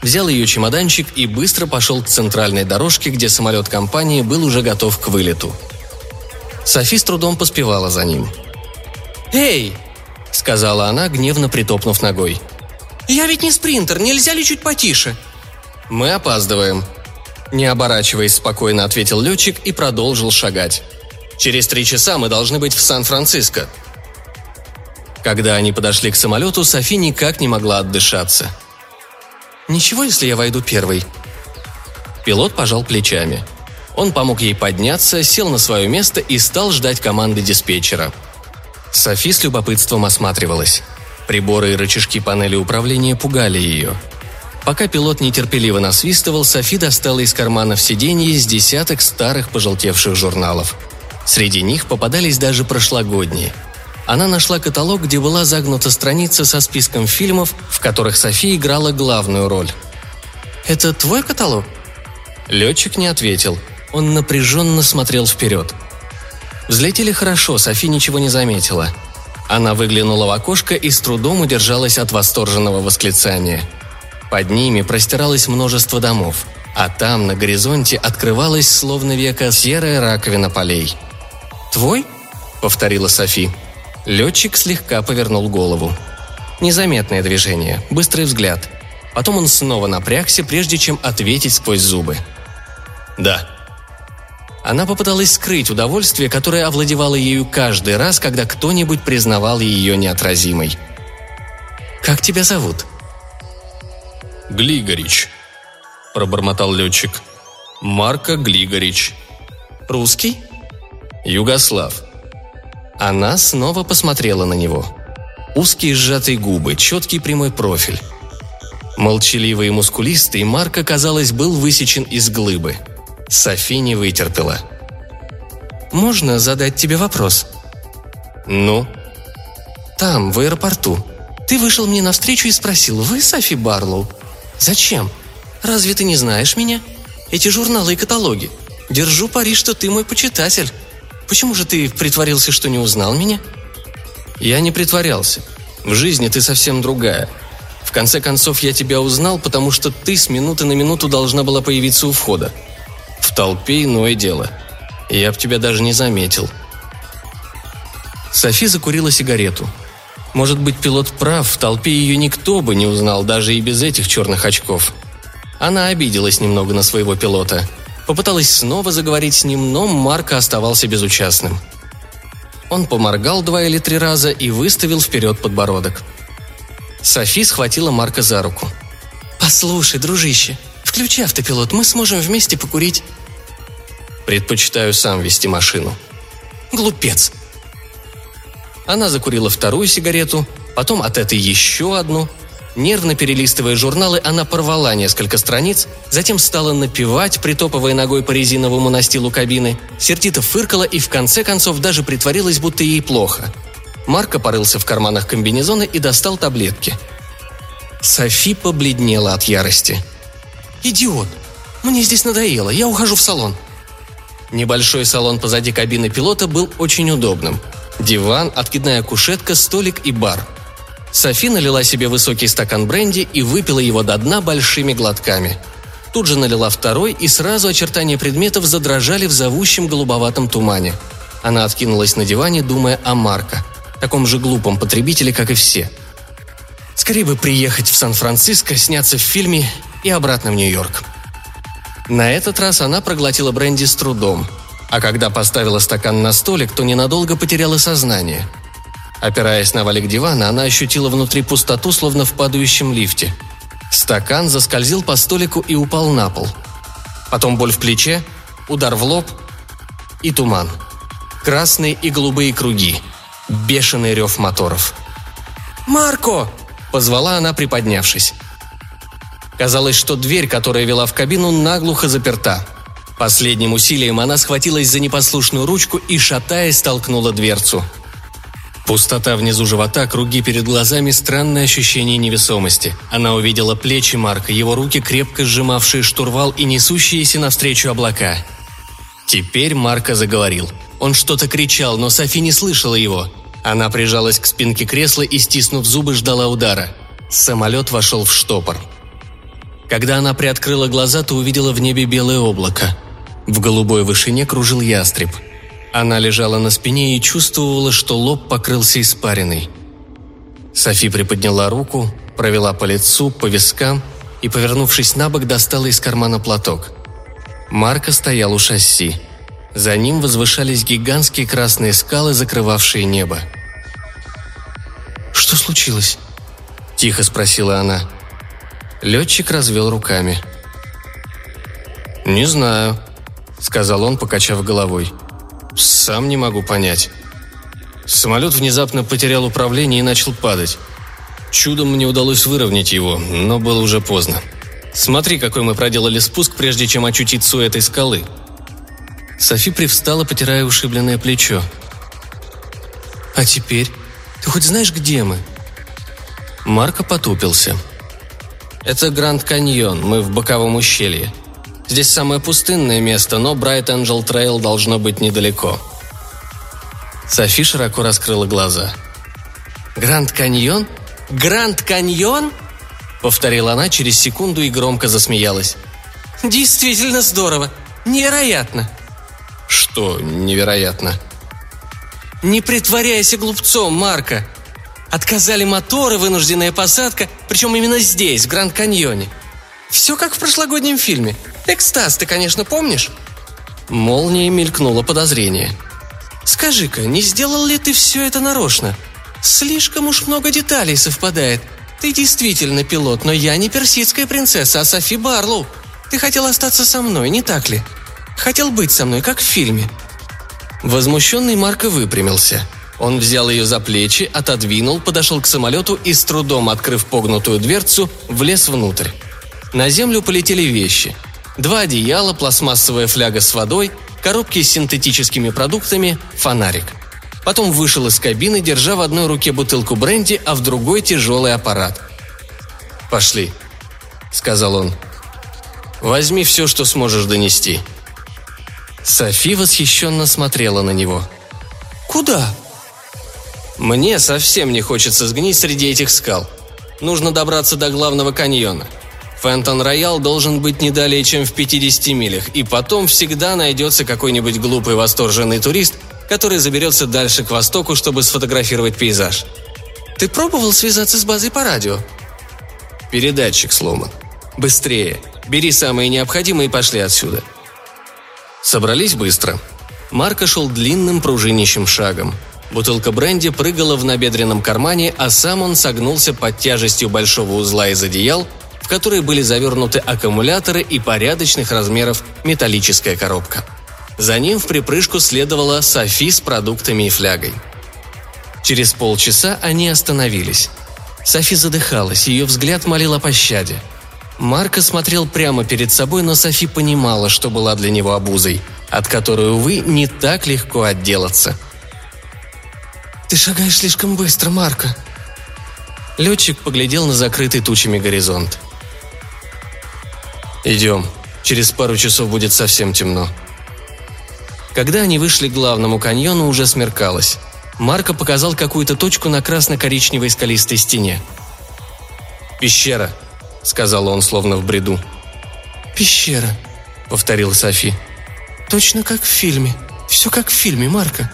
Взял ее чемоданчик и быстро пошел к центральной дорожке, где самолет компании был уже готов к вылету. Софи с трудом поспевала за ним. «Эй!» – сказала она, гневно притопнув ногой. «Я ведь не спринтер, нельзя ли чуть потише?» «Мы опаздываем», не оборачиваясь, спокойно ответил летчик и продолжил шагать. «Через три часа мы должны быть в Сан-Франциско». Когда они подошли к самолету, Софи никак не могла отдышаться. «Ничего, если я войду первый?» Пилот пожал плечами. Он помог ей подняться, сел на свое место и стал ждать команды диспетчера. Софи с любопытством осматривалась. Приборы и рычажки панели управления пугали ее – Пока пилот нетерпеливо насвистывал, Софи достала из кармана в сиденье с десяток старых пожелтевших журналов. Среди них попадались даже прошлогодние. Она нашла каталог, где была загнута страница со списком фильмов, в которых Софи играла главную роль. «Это твой каталог?» Летчик не ответил. Он напряженно смотрел вперед. Взлетели хорошо, Софи ничего не заметила. Она выглянула в окошко и с трудом удержалась от восторженного восклицания – под ними простиралось множество домов, а там на горизонте открывалась словно века серая раковина полей. «Твой?» — повторила Софи. Летчик слегка повернул голову. Незаметное движение, быстрый взгляд. Потом он снова напрягся, прежде чем ответить сквозь зубы. «Да», она попыталась скрыть удовольствие, которое овладевало ею каждый раз, когда кто-нибудь признавал ее неотразимой. «Как тебя зовут?» Глигорич», – пробормотал летчик. «Марко Глигорич». «Русский?» «Югослав». Она снова посмотрела на него. Узкие сжатые губы, четкий прямой профиль. Молчаливый и мускулистый, Марк, казалось, был высечен из глыбы. Софи не вытерпела. «Можно задать тебе вопрос?» «Ну?» «Там, в аэропорту. Ты вышел мне навстречу и спросил, вы Софи Барлоу?» «Зачем? Разве ты не знаешь меня? Эти журналы и каталоги. Держу пари, что ты мой почитатель. Почему же ты притворился, что не узнал меня?» «Я не притворялся. В жизни ты совсем другая. В конце концов, я тебя узнал, потому что ты с минуты на минуту должна была появиться у входа. В толпе иное дело. Я б тебя даже не заметил». Софи закурила сигарету. Может быть, пилот прав, в толпе ее никто бы не узнал, даже и без этих черных очков. Она обиделась немного на своего пилота. Попыталась снова заговорить с ним, но Марко оставался безучастным. Он поморгал два или три раза и выставил вперед подбородок. Софи схватила Марка за руку. «Послушай, дружище, включи автопилот, мы сможем вместе покурить». «Предпочитаю сам вести машину». «Глупец!» Она закурила вторую сигарету, потом от этой еще одну. Нервно перелистывая журналы, она порвала несколько страниц, затем стала напевать, притопывая ногой по резиновому настилу кабины, сердито фыркала и в конце концов даже притворилась, будто ей плохо – Марко порылся в карманах комбинезона и достал таблетки. Софи побледнела от ярости. «Идиот! Мне здесь надоело, я ухожу в салон». Небольшой салон позади кабины пилота был очень удобным. Диван, откидная кушетка, столик и бар. Софи налила себе высокий стакан бренди и выпила его до дна большими глотками. Тут же налила второй, и сразу очертания предметов задрожали в зовущем голубоватом тумане. Она откинулась на диване, думая о Марко – таком же глупом потребителе, как и все. Скорее бы приехать в Сан-Франциско, сняться в фильме и обратно в Нью-Йорк. На этот раз она проглотила бренди с трудом, а когда поставила стакан на столик, то ненадолго потеряла сознание. Опираясь на валик дивана, она ощутила внутри пустоту, словно в падающем лифте. Стакан заскользил по столику и упал на пол. Потом боль в плече, удар в лоб и туман. Красные и голубые круги – бешеный рев моторов. «Марко!» – позвала она, приподнявшись. Казалось, что дверь, которая вела в кабину, наглухо заперта. Последним усилием она схватилась за непослушную ручку и, шатаясь, толкнула дверцу. Пустота внизу живота, круги перед глазами, странное ощущение невесомости. Она увидела плечи Марка, его руки, крепко сжимавшие штурвал и несущиеся навстречу облака. Теперь Марко заговорил. Он что-то кричал, но Софи не слышала его. Она прижалась к спинке кресла и, стиснув зубы, ждала удара. Самолет вошел в штопор. Когда она приоткрыла глаза, то увидела в небе белое облако. В голубой вышине кружил ястреб. Она лежала на спине и чувствовала, что лоб покрылся испариной. Софи приподняла руку, провела по лицу, по вискам и, повернувшись на бок, достала из кармана платок. Марко стоял у шасси – за ним возвышались гигантские красные скалы, закрывавшие небо. «Что случилось?» – тихо спросила она. Летчик развел руками. «Не знаю», – сказал он, покачав головой. «Сам не могу понять. Самолет внезапно потерял управление и начал падать. Чудом мне удалось выровнять его, но было уже поздно. Смотри, какой мы проделали спуск, прежде чем очутиться у этой скалы», Софи привстала, потирая ушибленное плечо. «А теперь? Ты хоть знаешь, где мы?» Марко потупился. «Это Гранд Каньон, мы в боковом ущелье. Здесь самое пустынное место, но Брайт Энджел Трейл должно быть недалеко». Софи широко раскрыла глаза. «Гранд Каньон? Гранд Каньон?» Повторила она через секунду и громко засмеялась. «Действительно здорово! Невероятно!» Что невероятно? Не притворяйся глупцом, Марка. Отказали моторы, вынужденная посадка, причем именно здесь, в Гранд-Каньоне. Все как в прошлогоднем фильме. Экстаз, ты, конечно, помнишь? Молнией мелькнуло подозрение. Скажи-ка, не сделал ли ты все это нарочно? Слишком уж много деталей совпадает. Ты действительно пилот, но я не персидская принцесса, а Софи Барлоу. Ты хотел остаться со мной, не так ли? Хотел быть со мной, как в фильме». Возмущенный Марко выпрямился. Он взял ее за плечи, отодвинул, подошел к самолету и, с трудом открыв погнутую дверцу, влез внутрь. На землю полетели вещи. Два одеяла, пластмассовая фляга с водой, коробки с синтетическими продуктами, фонарик. Потом вышел из кабины, держа в одной руке бутылку бренди, а в другой тяжелый аппарат. «Пошли», — сказал он. «Возьми все, что сможешь донести». Софи восхищенно смотрела на него. «Куда?» «Мне совсем не хочется сгнить среди этих скал. Нужно добраться до главного каньона. Фентон Роял должен быть не далее, чем в 50 милях, и потом всегда найдется какой-нибудь глупый восторженный турист, который заберется дальше к востоку, чтобы сфотографировать пейзаж. Ты пробовал связаться с базой по радио? Передатчик сломан. Быстрее. Бери самые необходимые и пошли отсюда. Собрались быстро. Марко шел длинным пружинищим шагом. Бутылка бренди прыгала в набедренном кармане, а сам он согнулся под тяжестью большого узла из одеял, в которые были завернуты аккумуляторы и порядочных размеров металлическая коробка. За ним в припрыжку следовала Софи с продуктами и флягой. Через полчаса они остановились. Софи задыхалась, ее взгляд молил о пощаде. Марко смотрел прямо перед собой, но Софи понимала, что была для него обузой, от которой, увы, не так легко отделаться. «Ты шагаешь слишком быстро, Марко», Летчик поглядел на закрытый тучами горизонт. «Идем. Через пару часов будет совсем темно». Когда они вышли к главному каньону, уже смеркалось. Марко показал какую-то точку на красно-коричневой скалистой стене. «Пещера», — сказал он, словно в бреду. «Пещера», — повторил Софи. «Точно как в фильме. Все как в фильме, Марко».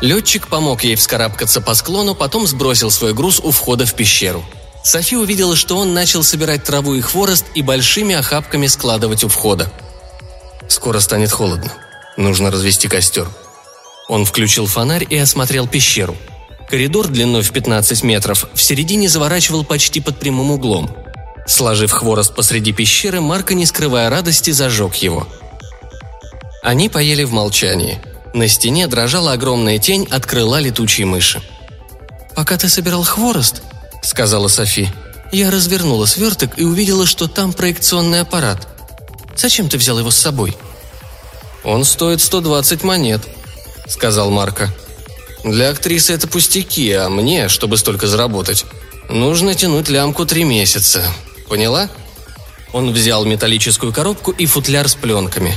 Летчик помог ей вскарабкаться по склону, потом сбросил свой груз у входа в пещеру. Софи увидела, что он начал собирать траву и хворост и большими охапками складывать у входа. «Скоро станет холодно. Нужно развести костер», он включил фонарь и осмотрел пещеру. Коридор длиной в 15 метров в середине заворачивал почти под прямым углом. Сложив хворост посреди пещеры, Марко, не скрывая радости, зажег его. Они поели в молчании. На стене дрожала огромная тень от крыла летучей мыши. «Пока ты собирал хворост», — сказала Софи, — «я развернула сверток и увидела, что там проекционный аппарат. Зачем ты взял его с собой?» «Он стоит 120 монет», — сказал Марко. «Для актрисы это пустяки, а мне, чтобы столько заработать, нужно тянуть лямку три месяца. Поняла?» Он взял металлическую коробку и футляр с пленками.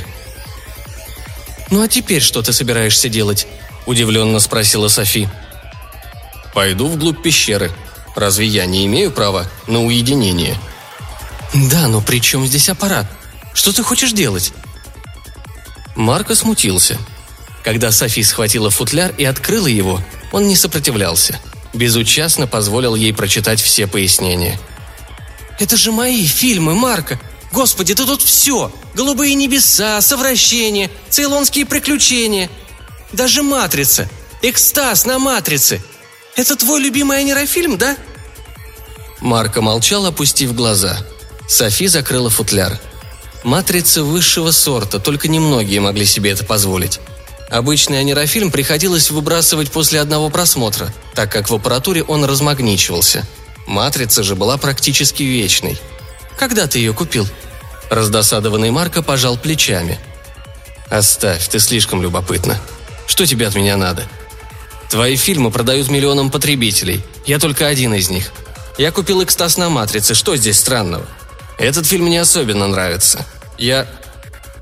«Ну а теперь что ты собираешься делать?» – удивленно спросила Софи. «Пойду вглубь пещеры. Разве я не имею права на уединение?» «Да, но при чем здесь аппарат? Что ты хочешь делать?» Марко смутился – когда Софи схватила футляр и открыла его, он не сопротивлялся. Безучастно позволил ей прочитать все пояснения. «Это же мои фильмы, Марка! Господи, ты тут все! Голубые небеса, совращение, цейлонские приключения. Даже «Матрица», экстаз на «Матрице». Это твой любимый анирофильм, да?» Марко молчал, опустив глаза. Софи закрыла футляр. «Матрица высшего сорта, только немногие могли себе это позволить. Обычный анирофильм приходилось выбрасывать после одного просмотра, так как в аппаратуре он размагничивался. Матрица же была практически вечной. «Когда ты ее купил?» Раздосадованный Марко пожал плечами. «Оставь, ты слишком любопытна. Что тебе от меня надо? Твои фильмы продают миллионам потребителей. Я только один из них. Я купил экстаз на «Матрице». Что здесь странного? Этот фильм мне особенно нравится. Я...»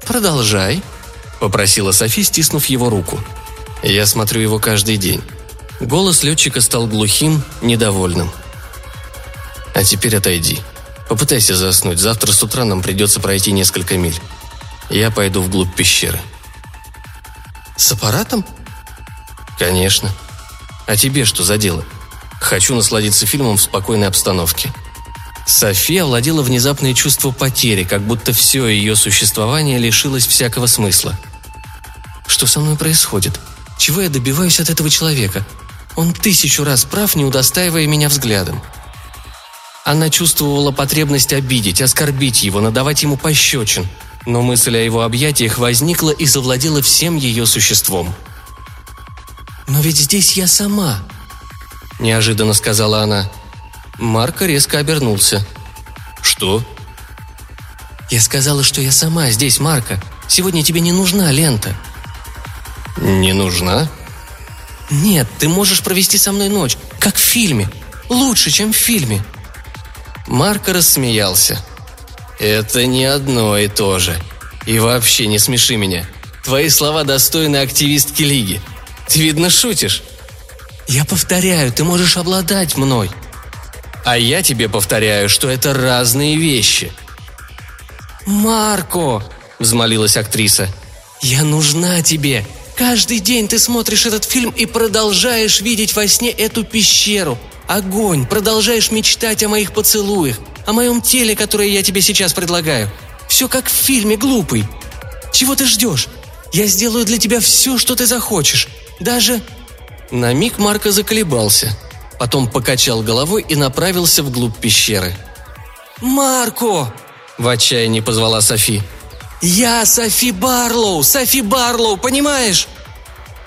«Продолжай», попросила Софи, стиснув его руку. Я смотрю его каждый день. Голос летчика стал глухим, недовольным. А теперь отойди. Попытайся заснуть. Завтра с утра нам придется пройти несколько миль. Я пойду вглубь пещеры. С аппаратом? Конечно. А тебе что за дело? Хочу насладиться фильмом в спокойной обстановке. София владела внезапное чувство потери, как будто все ее существование лишилось всякого смысла – что со мной происходит? Чего я добиваюсь от этого человека? Он тысячу раз прав, не удостаивая меня взглядом. Она чувствовала потребность обидеть, оскорбить его, надавать ему пощечин, но мысль о его объятиях возникла и завладела всем ее существом. «Но ведь здесь я сама», – неожиданно сказала она. Марко резко обернулся. «Что?» «Я сказала, что я сама здесь, Марко. Сегодня тебе не нужна лента». «Не нужна?» «Нет, ты можешь провести со мной ночь, как в фильме. Лучше, чем в фильме». Марко рассмеялся. «Это не одно и то же. И вообще не смеши меня. Твои слова достойны активистки Лиги. Ты, видно, шутишь». «Я повторяю, ты можешь обладать мной». «А я тебе повторяю, что это разные вещи». «Марко!» – взмолилась актриса. «Я нужна тебе. Каждый день ты смотришь этот фильм и продолжаешь видеть во сне эту пещеру. Огонь, продолжаешь мечтать о моих поцелуях, о моем теле, которое я тебе сейчас предлагаю. Все как в фильме, глупый. Чего ты ждешь? Я сделаю для тебя все, что ты захочешь. Даже...» На миг Марко заколебался. Потом покачал головой и направился вглубь пещеры. «Марко!» – в отчаянии позвала Софи. «Я Софи Барлоу! Софи Барлоу, понимаешь?»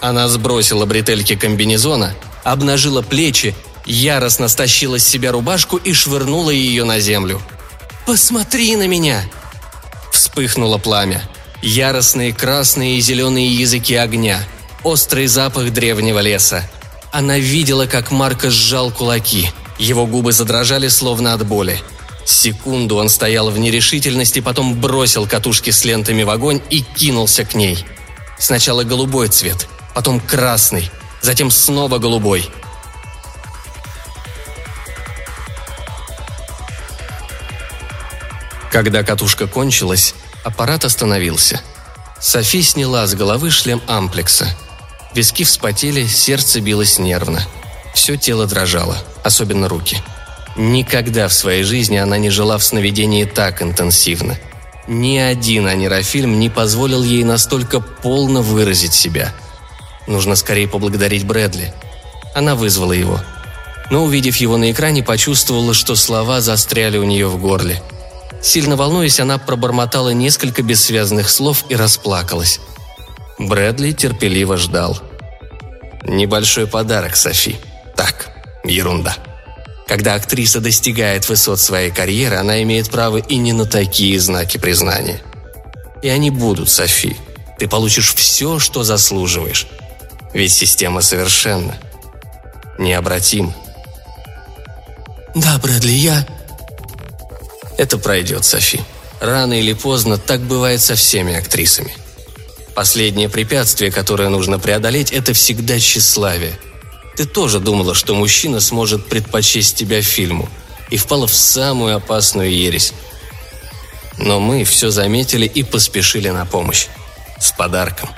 Она сбросила бретельки комбинезона, обнажила плечи, яростно стащила с себя рубашку и швырнула ее на землю. «Посмотри на меня!» Вспыхнуло пламя. Яростные красные и зеленые языки огня. Острый запах древнего леса. Она видела, как Марко сжал кулаки. Его губы задрожали, словно от боли. Секунду он стоял в нерешительности, потом бросил катушки с лентами в огонь и кинулся к ней. Сначала голубой цвет, потом красный, затем снова голубой. Когда катушка кончилась, аппарат остановился. Софи сняла с головы шлем амплекса. Виски вспотели, сердце билось нервно. Все тело дрожало, особенно руки – Никогда в своей жизни она не жила в сновидении так интенсивно. Ни один анирофильм не позволил ей настолько полно выразить себя. Нужно скорее поблагодарить Брэдли. Она вызвала его. Но, увидев его на экране, почувствовала, что слова застряли у нее в горле. Сильно волнуясь, она пробормотала несколько бессвязных слов и расплакалась. Брэдли терпеливо ждал. «Небольшой подарок, Софи. Так, ерунда». Когда актриса достигает высот своей карьеры, она имеет право и не на такие знаки признания. И они будут, Софи. Ты получишь все, что заслуживаешь. Ведь система совершенна. Необратима. Да, Брэдли, я... Это пройдет, Софи. Рано или поздно так бывает со всеми актрисами. Последнее препятствие, которое нужно преодолеть, это всегда тщеславие – ты тоже думала, что мужчина сможет предпочесть тебя фильму, и впала в самую опасную ересь. Но мы все заметили и поспешили на помощь. С подарком.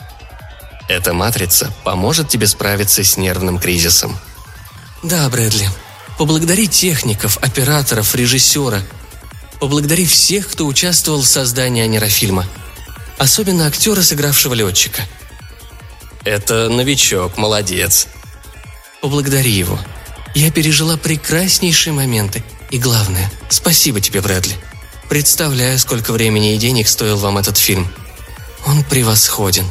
Эта матрица поможет тебе справиться с нервным кризисом. Да, Брэдли. Поблагодари техников, операторов, режиссера. Поблагодари всех, кто участвовал в создании анерофильма. Особенно актера, сыгравшего летчика. Это новичок, молодец. Поблагодари его. Я пережила прекраснейшие моменты. И главное, спасибо тебе, Брэдли. Представляю, сколько времени и денег стоил вам этот фильм. Он превосходен.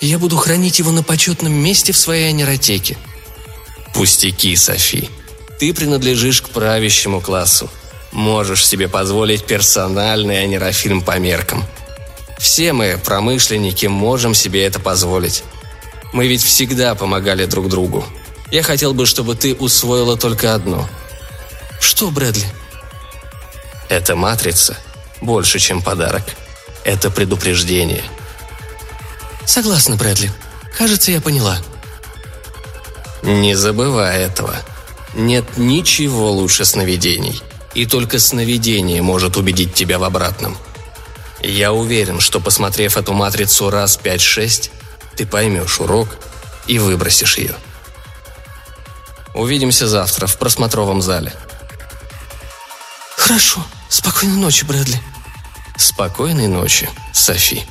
Я буду хранить его на почетном месте в своей анеротеке. Пустяки, Софи. Ты принадлежишь к правящему классу. Можешь себе позволить персональный анерофильм по меркам. Все мы, промышленники, можем себе это позволить. Мы ведь всегда помогали друг другу. Я хотел бы, чтобы ты усвоила только одно. Что, Брэдли? Эта матрица больше, чем подарок. Это предупреждение. Согласна, Брэдли. Кажется, я поняла. Не забывай этого. Нет ничего лучше сновидений. И только сновидение может убедить тебя в обратном. Я уверен, что посмотрев эту матрицу раз пять-шесть, ты поймешь урок и выбросишь ее. Увидимся завтра в просмотровом зале». «Хорошо. Спокойной ночи, Брэдли». «Спокойной ночи, Софи».